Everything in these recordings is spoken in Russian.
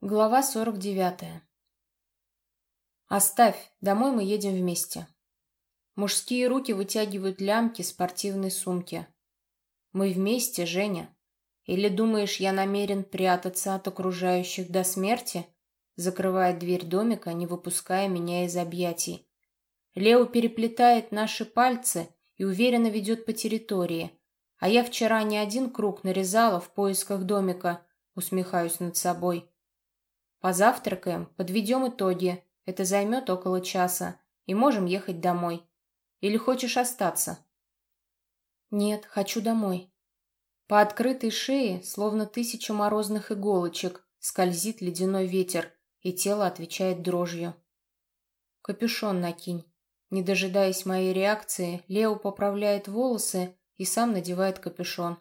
Глава 49. Оставь, домой мы едем вместе. Мужские руки вытягивают лямки спортивной сумки. Мы вместе, Женя. Или думаешь, я намерен прятаться от окружающих до смерти? Закрывает дверь домика, не выпуская меня из объятий. Лео переплетает наши пальцы и уверенно ведет по территории. А я вчера не один круг нарезала в поисках домика, усмехаюсь над собой. Позавтракаем, подведем итоги. Это займет около часа. И можем ехать домой. Или хочешь остаться? Нет, хочу домой. По открытой шее, словно тысячу морозных иголочек, скользит ледяной ветер, и тело отвечает дрожью. Капюшон накинь. Не дожидаясь моей реакции, Лео поправляет волосы и сам надевает капюшон.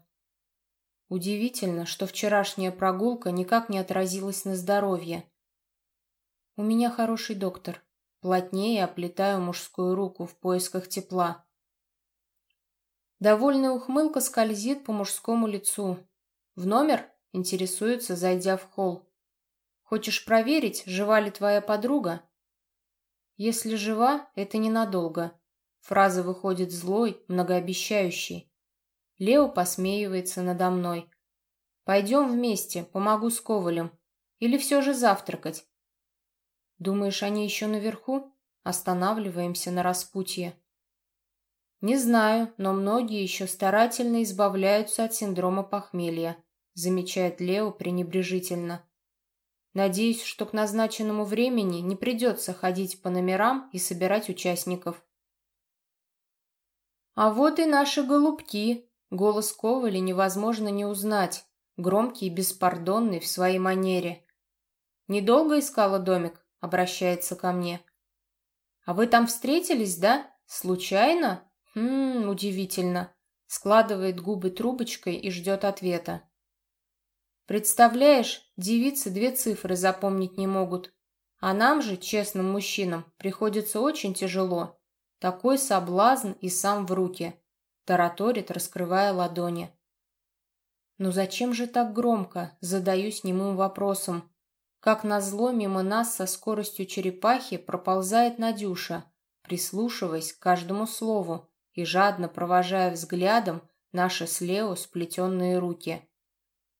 Удивительно, что вчерашняя прогулка никак не отразилась на здоровье. У меня хороший доктор. Плотнее оплетаю мужскую руку в поисках тепла. Довольная ухмылка скользит по мужскому лицу. В номер интересуется, зайдя в холл. Хочешь проверить, жива ли твоя подруга? Если жива, это ненадолго. Фраза выходит злой, многообещающей. Лео посмеивается надо мной. «Пойдем вместе, помогу с Ковалем. Или все же завтракать?» «Думаешь, они еще наверху?» Останавливаемся на распутье. «Не знаю, но многие еще старательно избавляются от синдрома похмелья», замечает Лео пренебрежительно. «Надеюсь, что к назначенному времени не придется ходить по номерам и собирать участников». «А вот и наши голубки», Голос Коваля невозможно не узнать, громкий и беспардонный в своей манере. «Недолго искала домик?» — обращается ко мне. «А вы там встретились, да? Случайно?» «Хм, удивительно». Складывает губы трубочкой и ждет ответа. «Представляешь, девицы две цифры запомнить не могут. А нам же, честным мужчинам, приходится очень тяжело. Такой соблазн и сам в руки тараторит, раскрывая ладони. «Ну зачем же так громко?» – задаюсь немым вопросом. Как назло мимо нас со скоростью черепахи проползает Надюша, прислушиваясь к каждому слову и жадно провожая взглядом наши с Лео сплетенные руки.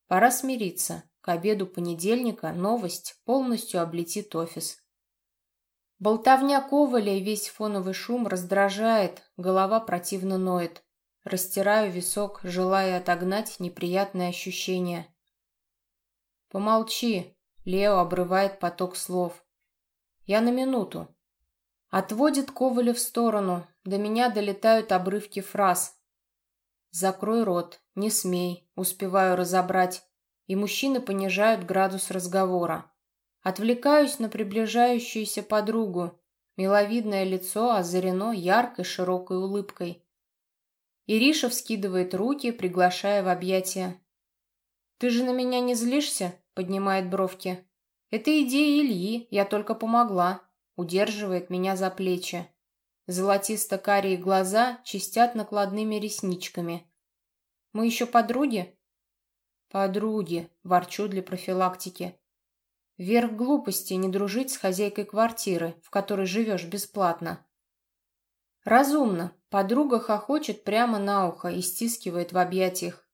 Пора смириться. К обеду понедельника новость полностью облетит офис. Болтовня Коваля и весь фоновый шум раздражает, голова противно ноет. Растираю висок, желая отогнать неприятные ощущения. «Помолчи», — Лео обрывает поток слов. «Я на минуту». Отводит Коваля в сторону, до меня долетают обрывки фраз. «Закрой рот, не смей», успеваю разобрать, и мужчины понижают градус разговора. Отвлекаюсь на приближающуюся подругу. Миловидное лицо озарено яркой широкой улыбкой. Ириша вскидывает руки, приглашая в объятия. «Ты же на меня не злишься?» — поднимает бровки. «Это идея Ильи, я только помогла», — удерживает меня за плечи. Золотисто-карие глаза чистят накладными ресничками. «Мы еще подруги?» «Подруги», — ворчу для профилактики. Верх глупости не дружить с хозяйкой квартиры, в которой живешь бесплатно. Разумно. Подруга хохочет прямо на ухо и стискивает в объятиях.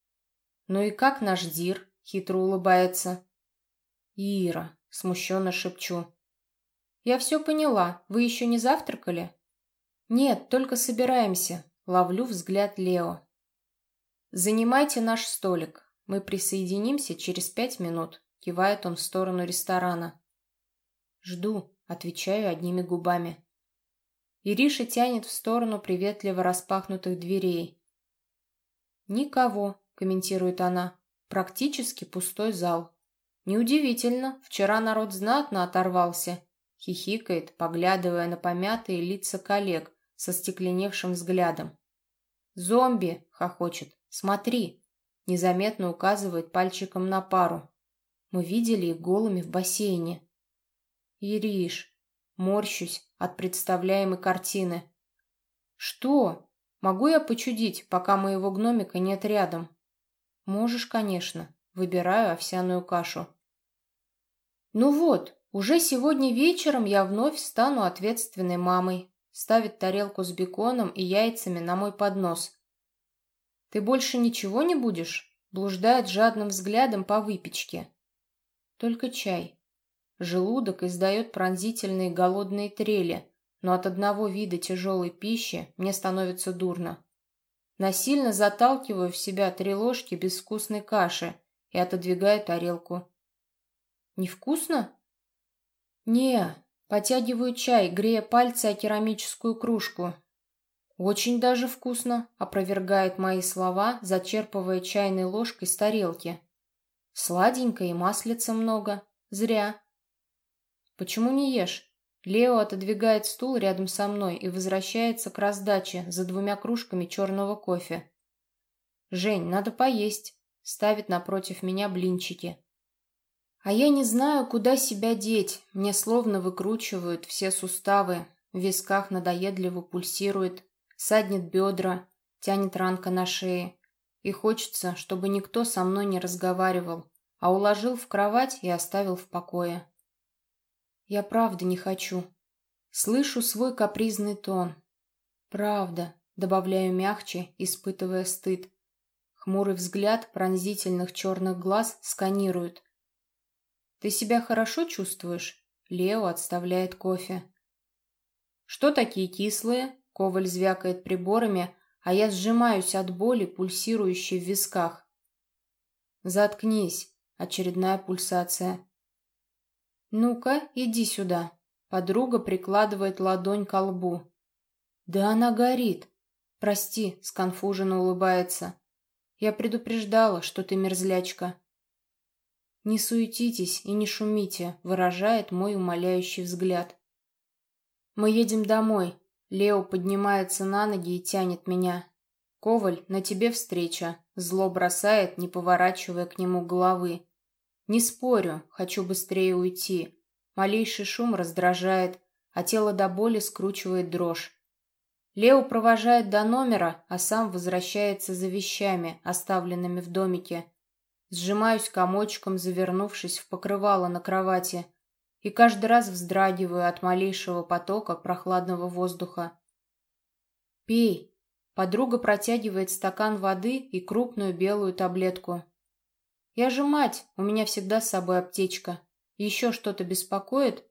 «Ну и как наш Дир?» — хитро улыбается. «Ира», — смущенно шепчу. «Я все поняла. Вы еще не завтракали?» «Нет, только собираемся», — ловлю взгляд Лео. «Занимайте наш столик. Мы присоединимся через пять минут», — кивает он в сторону ресторана. «Жду», — отвечаю одними губами. Ириша тянет в сторону приветливо распахнутых дверей. «Никого», — комментирует она. «Практически пустой зал». «Неудивительно, вчера народ знатно оторвался», — хихикает, поглядывая на помятые лица коллег со стекленевшим взглядом. «Зомби!» — хохочет. «Смотри!» — незаметно указывает пальчиком на пару. Мы видели их голыми в бассейне. «Ириш!» Морщусь от представляемой картины. «Что? Могу я почудить, пока моего гномика нет рядом?» «Можешь, конечно. Выбираю овсяную кашу». Ну вот, уже сегодня вечером я вновь стану ответственной мамой. Ставит тарелку с беконом и яйцами на мой поднос. Ты больше ничего не будешь? Блуждает жадным взглядом по выпечке. Только чай. Желудок издает пронзительные голодные трели, но от одного вида тяжелой пищи мне становится дурно. Насильно заталкиваю в себя три ложки безвкусной каши и отодвигаю тарелку. «Невкусно?» «Не, потягиваю чай, грея пальцы о керамическую кружку. Очень даже вкусно», — опровергает мои слова, зачерпывая чайной ложкой с тарелки. «Сладенько и маслица много. Зря». «Почему не ешь?» Лео отодвигает стул рядом со мной и возвращается к раздаче за двумя кружками черного кофе. «Жень, надо поесть», — ставит напротив меня блинчики. А я не знаю, куда себя деть. Мне словно выкручивают все суставы. В висках надоедливо пульсирует, саднет бедра, тянет ранка на шее. И хочется, чтобы никто со мной не разговаривал, а уложил в кровать и оставил в покое. Я правда не хочу. Слышу свой капризный тон. Правда, добавляю мягче, испытывая стыд. Хмурый взгляд пронзительных черных глаз сканирует. «Ты себя хорошо чувствуешь?» Лео отставляет кофе. «Что такие кислые?» Коваль звякает приборами, а я сжимаюсь от боли, пульсирующей в висках. «Заткнись!» Очередная пульсация. «Ну-ка, иди сюда!» Подруга прикладывает ладонь к лбу. «Да она горит!» «Прости», — сконфуженно улыбается. «Я предупреждала, что ты мерзлячка». «Не суетитесь и не шумите», — выражает мой умоляющий взгляд. «Мы едем домой». Лео поднимается на ноги и тянет меня. «Коваль, на тебе встреча», — зло бросает, не поворачивая к нему головы. «Не спорю, хочу быстрее уйти. Малейший шум раздражает, а тело до боли скручивает дрожь. Лео провожает до номера, а сам возвращается за вещами, оставленными в домике. Сжимаюсь комочком, завернувшись в покрывало на кровати, и каждый раз вздрагиваю от малейшего потока прохладного воздуха. «Пей!» Подруга протягивает стакан воды и крупную белую таблетку. «Я же мать, у меня всегда с собой аптечка. Еще что-то беспокоит?»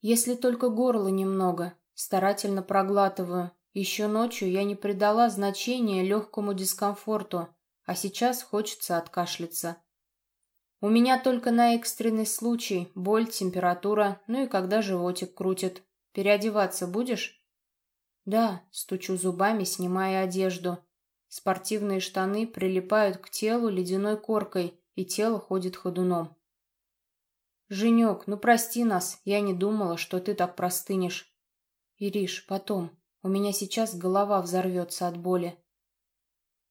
«Если только горло немного, старательно проглатываю. Еще ночью я не придала значения легкому дискомфорту, а сейчас хочется откашляться. У меня только на экстренный случай боль, температура, ну и когда животик крутит. Переодеваться будешь? Да, стучу зубами, снимая одежду. Спортивные штаны прилипают к телу ледяной коркой, и тело ходит ходуном. «Женек, ну прости нас, я не думала, что ты так простынешь». «Ириш, потом. У меня сейчас голова взорвется от боли».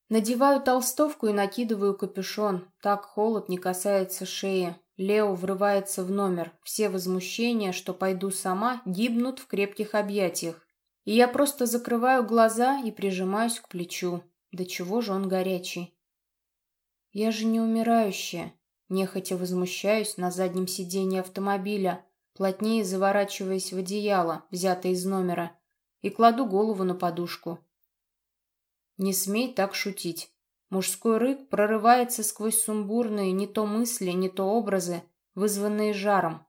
Надеваю толстовку и накидываю капюшон. Так холод не касается шеи. Лео врывается в номер. Все возмущения, что пойду сама, гибнут в крепких объятиях. И я просто закрываю глаза и прижимаюсь к плечу. Да чего же он горячий? Я же не умирающая. Нехотя возмущаюсь на заднем сиденье автомобиля, плотнее заворачиваясь в одеяло, взятое из номера, и кладу голову на подушку. Не смей так шутить. Мужской рык прорывается сквозь сумбурные не то мысли, не то образы, вызванные жаром.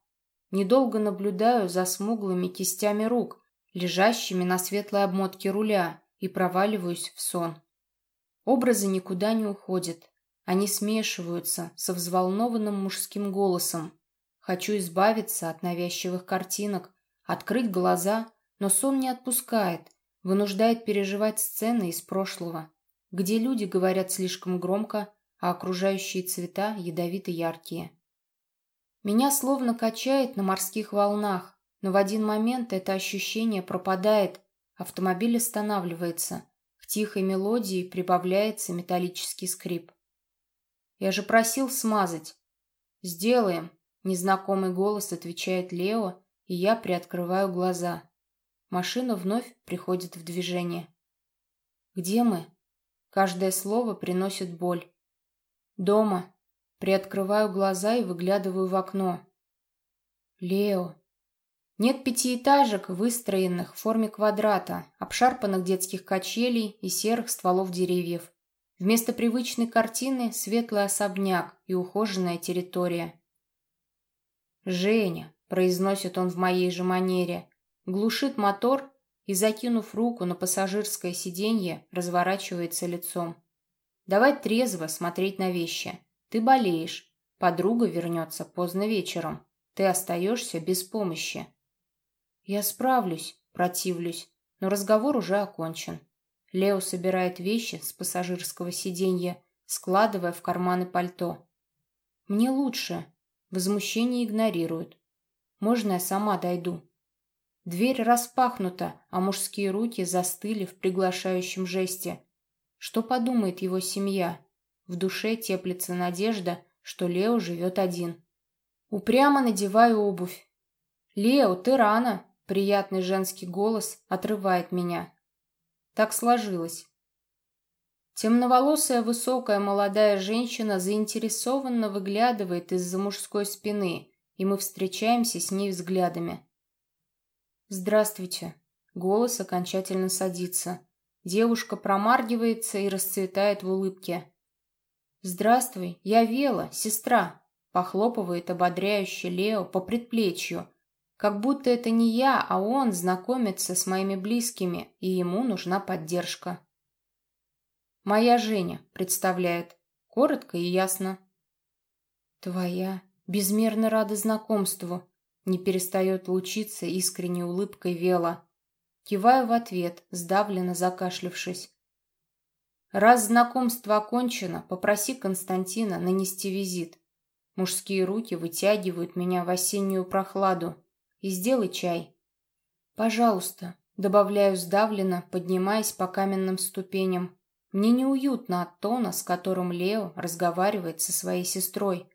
Недолго наблюдаю за смуглыми кистями рук, лежащими на светлой обмотке руля, и проваливаюсь в сон. Образы никуда не уходят. Они смешиваются со взволнованным мужским голосом. Хочу избавиться от навязчивых картинок, открыть глаза, но сон не отпускает, вынуждает переживать сцены из прошлого, где люди говорят слишком громко, а окружающие цвета ядовито яркие. Меня словно качает на морских волнах, но в один момент это ощущение пропадает, автомобиль останавливается, тихой мелодии прибавляется металлический скрип. «Я же просил смазать». «Сделаем», — незнакомый голос отвечает Лео, и я приоткрываю глаза. Машина вновь приходит в движение. «Где мы?» Каждое слово приносит боль. «Дома». Приоткрываю глаза и выглядываю в окно. Лео. Нет пятиэтажек, выстроенных в форме квадрата, обшарпанных детских качелей и серых стволов деревьев. Вместо привычной картины светлый особняк и ухоженная территория. «Женя», — произносит он в моей же манере, глушит мотор и, закинув руку на пассажирское сиденье, разворачивается лицом. «Давай трезво смотреть на вещи. Ты болеешь. Подруга вернется поздно вечером. Ты остаешься без помощи». «Я справлюсь», — противлюсь, но разговор уже окончен. Лео собирает вещи с пассажирского сиденья, складывая в карманы пальто. «Мне лучше». Возмущение игнорируют. «Можно я сама дойду?» Дверь распахнута, а мужские руки застыли в приглашающем жесте. Что подумает его семья? В душе теплится надежда, что Лео живет один. Упрямо надеваю обувь. «Лео, ты рано!» Приятный женский голос отрывает меня. Так сложилось. Темноволосая высокая молодая женщина заинтересованно выглядывает из-за мужской спины, и мы встречаемся с ней взглядами. «Здравствуйте». Голос окончательно садится. Девушка промаргивается и расцветает в улыбке. «Здравствуй, я Вела, сестра», — похлопывает ободряюще Лео по предплечью, как будто это не я, а он знакомится с моими близкими, и ему нужна поддержка. «Моя Женя», — представляет. Коротко и ясно. «Твоя. Безмерно рада знакомству», — не перестает лучиться искренней улыбкой Вела. Киваю в ответ, сдавленно закашлявшись. «Раз знакомство окончено, попроси Константина нанести визит. Мужские руки вытягивают меня в осеннюю прохладу, и сделай чай. Пожалуйста, добавляю сдавленно, поднимаясь по каменным ступеням. Мне неуютно от тона, с которым Лео разговаривает со своей сестрой.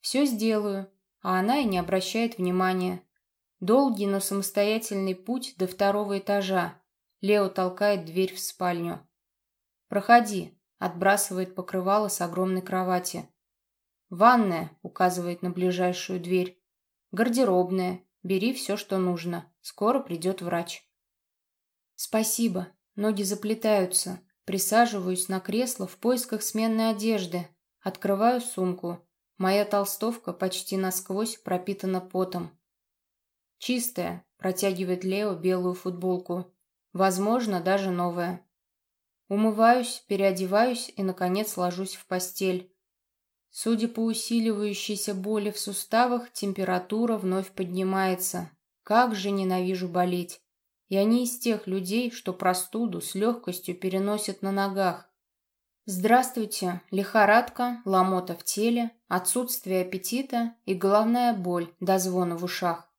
Все сделаю, а она и не обращает внимания. Долгий, но самостоятельный путь до второго этажа. Лео толкает дверь в спальню. «Проходи», — отбрасывает покрывало с огромной кровати. «Ванная», — указывает на ближайшую дверь. Гардеробная. Бери все, что нужно. Скоро придет врач. Спасибо. Ноги заплетаются. Присаживаюсь на кресло в поисках сменной одежды. Открываю сумку. Моя толстовка почти насквозь пропитана потом. Чистая, протягивает Лео белую футболку. Возможно, даже новая. Умываюсь, переодеваюсь и, наконец, ложусь в постель. Судя по усиливающейся боли в суставах, температура вновь поднимается. Как же ненавижу болеть. Я не из тех людей, что простуду с легкостью переносят на ногах. Здравствуйте, лихорадка, ломота в теле, отсутствие аппетита и головная боль до звона в ушах.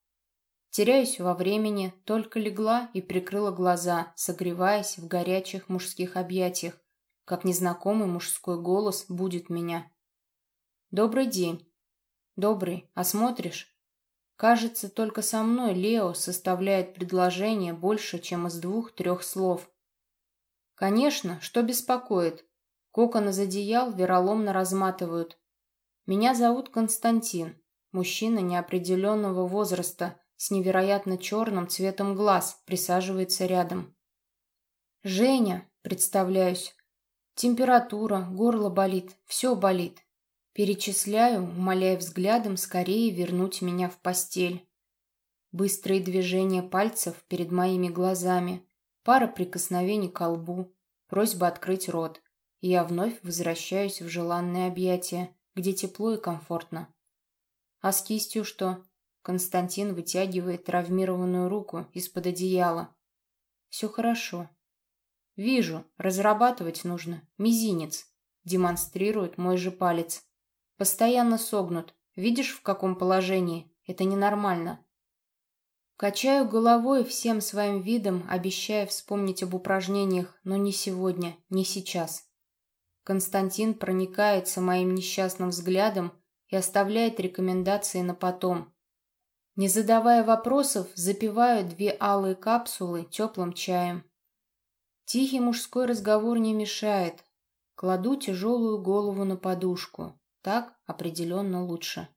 Теряюсь во времени, только легла и прикрыла глаза, согреваясь в горячих мужских объятиях, как незнакомый мужской голос будет меня. «Добрый день». «Добрый. Осмотришь?» Кажется, только со мной Лео составляет предложение больше, чем из двух-трех слов. Конечно, что беспокоит? Кокон из одеял вероломно разматывают. Меня зовут Константин, мужчина неопределенного возраста, с невероятно черным цветом глаз, присаживается рядом. «Женя», представляюсь. Температура, горло болит, все болит. Перечисляю, умоляя взглядом скорее вернуть меня в постель. Быстрые движения пальцев перед моими глазами, пара прикосновений к лбу, просьба открыть рот. И я вновь возвращаюсь в желанное объятие, где тепло и комфортно. А с кистью что? Константин вытягивает травмированную руку из-под одеяла. Все хорошо. Вижу, разрабатывать нужно. Мизинец. Демонстрирует мой же палец. Постоянно согнут. Видишь, в каком положении? Это ненормально. Качаю головой всем своим видом, обещая вспомнить об упражнениях, но не сегодня, не сейчас. Константин проникается моим несчастным взглядом и оставляет рекомендации на потом. Не задавая вопросов, запиваю две алые капсулы теплым чаем. Тихий мужской разговор не мешает. Кладу тяжелую голову на подушку. Так определенно лучше.